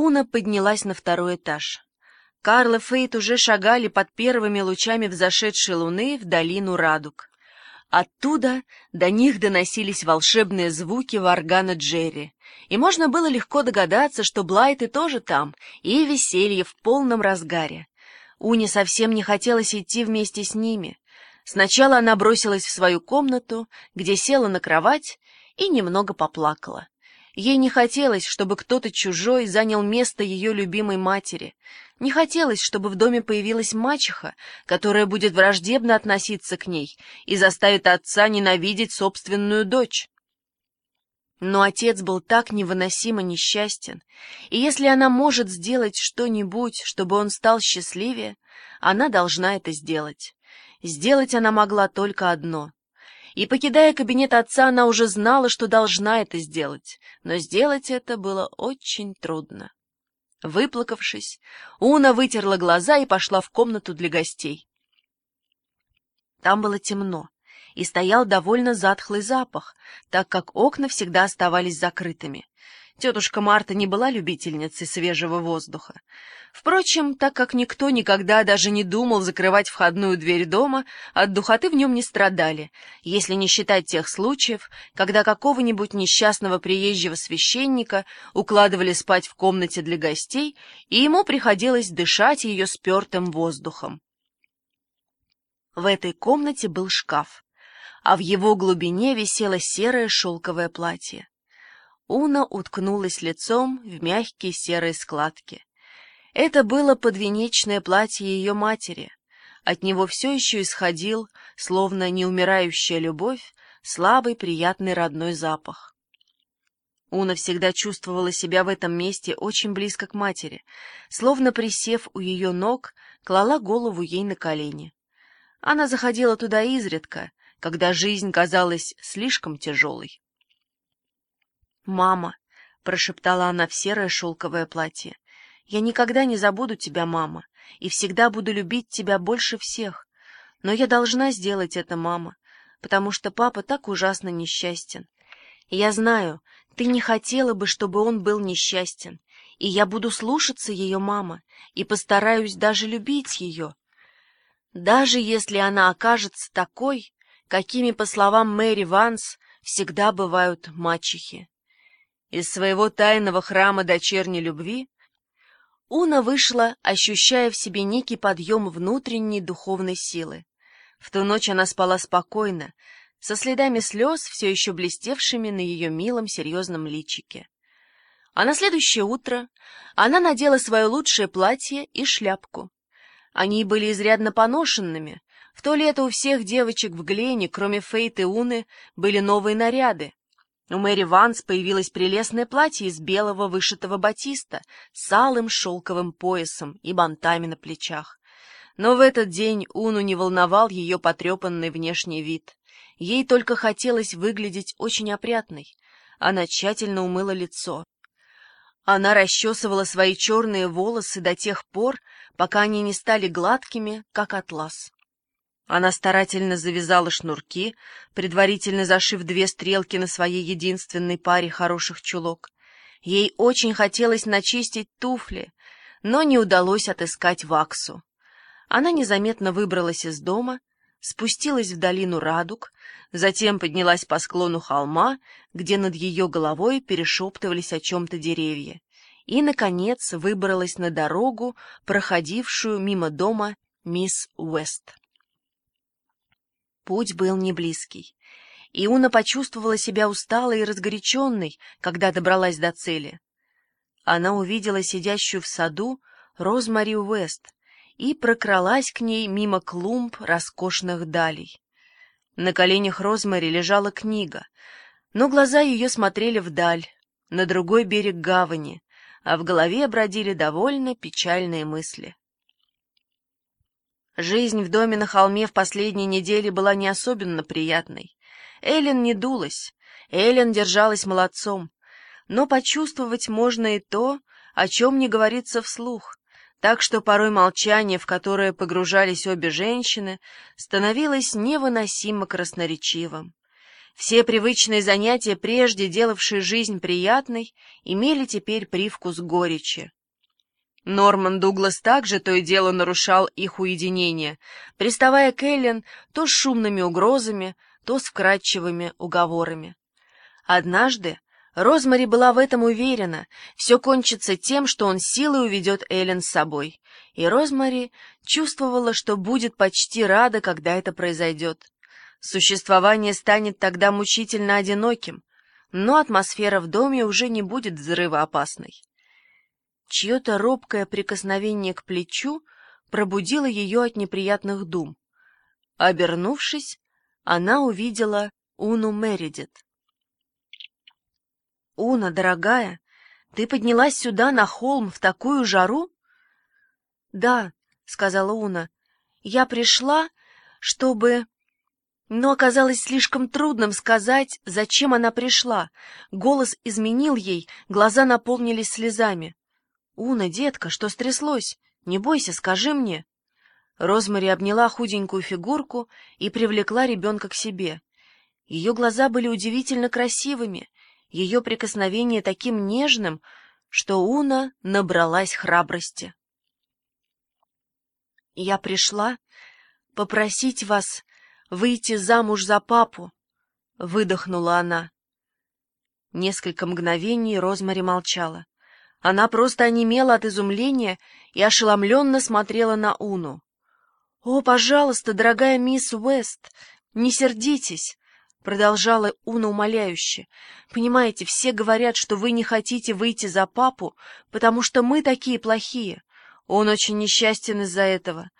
Уна поднялась на второй этаж. Карл и Фейт уже шагали под первыми лучами взошедшей луны в долину радуг. Оттуда до них доносились волшебные звуки варгана Джерри, и можно было легко догадаться, что Блайты тоже там, и веселье в полном разгаре. Уне совсем не хотелось идти вместе с ними. Сначала она бросилась в свою комнату, где села на кровать и немного поплакала. Ей не хотелось, чтобы кто-то чужой занял место ее любимой матери. Не хотелось, чтобы в доме появилась мачеха, которая будет враждебно относиться к ней и заставит отца ненавидеть собственную дочь. Но отец был так невыносимо несчастен, и если она может сделать что-нибудь, чтобы он стал счастливее, она должна это сделать. Сделать она могла только одно и, покидая кабинет отца, она уже знала, что должна это сделать, но сделать это было очень трудно. Выплакавшись, Уна вытерла глаза и пошла в комнату для гостей. Там было темно, и стоял довольно затхлый запах, так как окна всегда оставались закрытыми. Тетушка Марта не была любительницей свежего воздуха. Впрочем, так как никто никогда даже не думал закрывать входную дверь дома, от духоты в нем не страдали, если не считать тех случаев, когда какого-нибудь несчастного приезжего священника укладывали спать в комнате для гостей, и ему приходилось дышать ее спертым воздухом. В этой комнате был шкаф, а в его глубине висело серое шелковое платье. Уна уткнулась лицом в мягкие серые складки. Это было подвенечное платье ее матери. От него все еще исходил, словно неумирающая любовь, слабый приятный родной запах. Уна всегда чувствовала себя в этом месте очень близко к матери, словно присев у ее ног, клала голову ей на колени. Она заходила туда изредка, когда жизнь казалась слишком тяжелой. «Мама», — прошептала она в серое шелковое платье, — «я никогда не забуду тебя, мама, и всегда буду любить тебя больше всех. Но я должна сделать это, мама, потому что папа так ужасно несчастен. я знаю, ты не хотела бы, чтобы он был несчастен, и я буду слушаться ее, мама, и постараюсь даже любить ее. Даже если она окажется такой, какими, по словам Мэри Ванс, всегда бывают мачехи. Из своего тайного храма дочерней любви Уна вышла, ощущая в себе некий подъем внутренней духовной силы. В ту ночь она спала спокойно, со следами слез, все еще блестевшими на ее милом серьезном личике. А на следующее утро она надела свое лучшее платье и шляпку. Они были изрядно поношенными. В то лето у всех девочек в Глене, кроме Фейт и Уны, были новые наряды, у Мэри Ванс появилось прелестное платье из белого вышитого батиста с алым шелковым поясом и бантами на плечах. Но в этот день Уну не волновал ее потрепанный внешний вид. Ей только хотелось выглядеть очень опрятной. Она тщательно умыла лицо. Она расчесывала свои черные волосы до тех пор, пока они не стали гладкими, как атлас. Она старательно завязала шнурки, предварительно зашив две стрелки на своей единственной паре хороших чулок. Ей очень хотелось начистить туфли, но не удалось отыскать ваксу. Она незаметно выбралась из дома, спустилась в долину радуг, затем поднялась по склону холма, где над ее головой перешептывались о чем-то деревья, и, наконец, выбралась на дорогу, проходившую мимо дома мисс Уэст. Путь был не близкий. Иуна почувствовала себя усталой и разгоряченной, когда добралась до цели. Она увидела сидящую в саду Розмари Уэст и прокралась к ней мимо клумб роскошных далей. На коленях Розмари лежала книга, но глаза ее смотрели вдаль, на другой берег гавани, а в голове бродили довольно печальные мысли. Жизнь в доме на холме в последние недели была не особенно приятной. Эллен не дулась, Эллен держалась молодцом. Но почувствовать можно и то, о чем не говорится вслух, так что порой молчание, в которое погружались обе женщины, становилось невыносимо красноречивым. Все привычные занятия, прежде делавшие жизнь приятной, имели теперь привкус горечи. Норман Дуглас также то и дело нарушал их уединение, приставая к Эллен то с шумными угрозами, то с вкрадчивыми уговорами. Однажды Розмари была в этом уверена, все кончится тем, что он силой уведет Эллен с собой, и Розмари чувствовала, что будет почти рада, когда это произойдет. Существование станет тогда мучительно одиноким, но атмосфера в доме уже не будет взрывоопасной. Чье-то робкое прикосновение к плечу пробудило ее от неприятных дум. Обернувшись, она увидела Уну Мередит. «Уна, дорогая, ты поднялась сюда, на холм, в такую жару?» «Да», — сказала Уна, — «я пришла, чтобы...» Но оказалось слишком трудным сказать, зачем она пришла. Голос изменил ей, глаза наполнились слезами. «Уна, детка, что стряслось? Не бойся, скажи мне». Розмари обняла худенькую фигурку и привлекла ребенка к себе. Ее глаза были удивительно красивыми, ее прикосновение таким нежным, что Уна набралась храбрости. «Я пришла попросить вас выйти замуж за папу», — выдохнула она. Несколько мгновений Розмари молчала. Она просто онемела от изумления и ошеломленно смотрела на Уну. «О, пожалуйста, дорогая мисс Уэст, не сердитесь!» — продолжала Уна умоляюще. «Понимаете, все говорят, что вы не хотите выйти за папу, потому что мы такие плохие. Он очень несчастен из-за этого.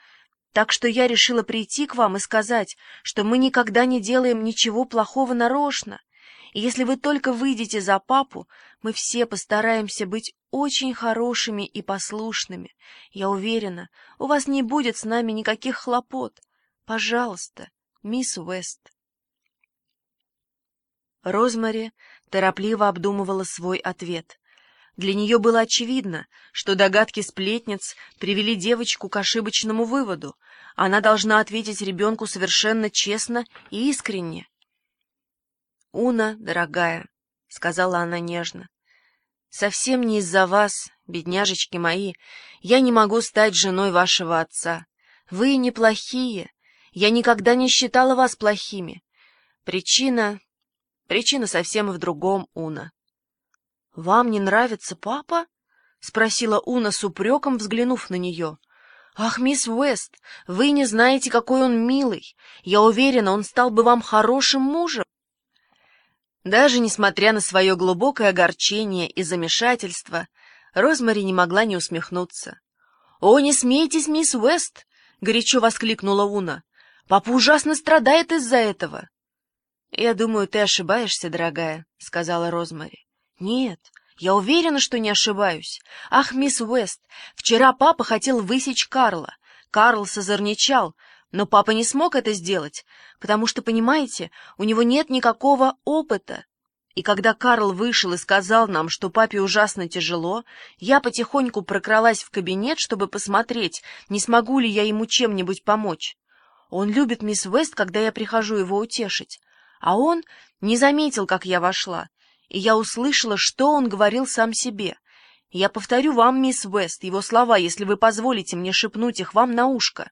Так что я решила прийти к вам и сказать, что мы никогда не делаем ничего плохого нарочно. И если вы только выйдете за папу, мы все постараемся быть очень хорошими и послушными. Я уверена, у вас не будет с нами никаких хлопот. Пожалуйста, мисс Уэст. Розмари торопливо обдумывала свой ответ. Для нее было очевидно, что догадки сплетниц привели девочку к ошибочному выводу. Она должна ответить ребенку совершенно честно и искренне. «Уна, дорогая», — сказала она нежно, — «совсем не из-за вас, бедняжечки мои, я не могу стать женой вашего отца. Вы неплохие, я никогда не считала вас плохими. Причина... причина совсем в другом, Уна. «Вам не нравится папа?» — спросила Уна с упреком, взглянув на нее. «Ах, мисс Уэст, вы не знаете, какой он милый. Я уверена, он стал бы вам хорошим мужем». Даже несмотря на свое глубокое огорчение и замешательство, Розмари не могла не усмехнуться. «О, не смейтесь, мисс Уэст!» — горячо воскликнула Уна. «Папа ужасно страдает из-за этого». «Я думаю, ты ошибаешься, дорогая», — сказала Розмари. Нет, я уверена, что не ошибаюсь. Ах, мисс Уэст, вчера папа хотел высечь Карла. Карл созорничал, но папа не смог это сделать, потому что, понимаете, у него нет никакого опыта. И когда Карл вышел и сказал нам, что папе ужасно тяжело, я потихоньку прокралась в кабинет, чтобы посмотреть, не смогу ли я ему чем-нибудь помочь. Он любит мисс Уэст, когда я прихожу его утешить. А он не заметил, как я вошла, и я услышала, что он говорил сам себе. Я повторю вам, мисс Вест, его слова, если вы позволите мне шепнуть их вам на ушко.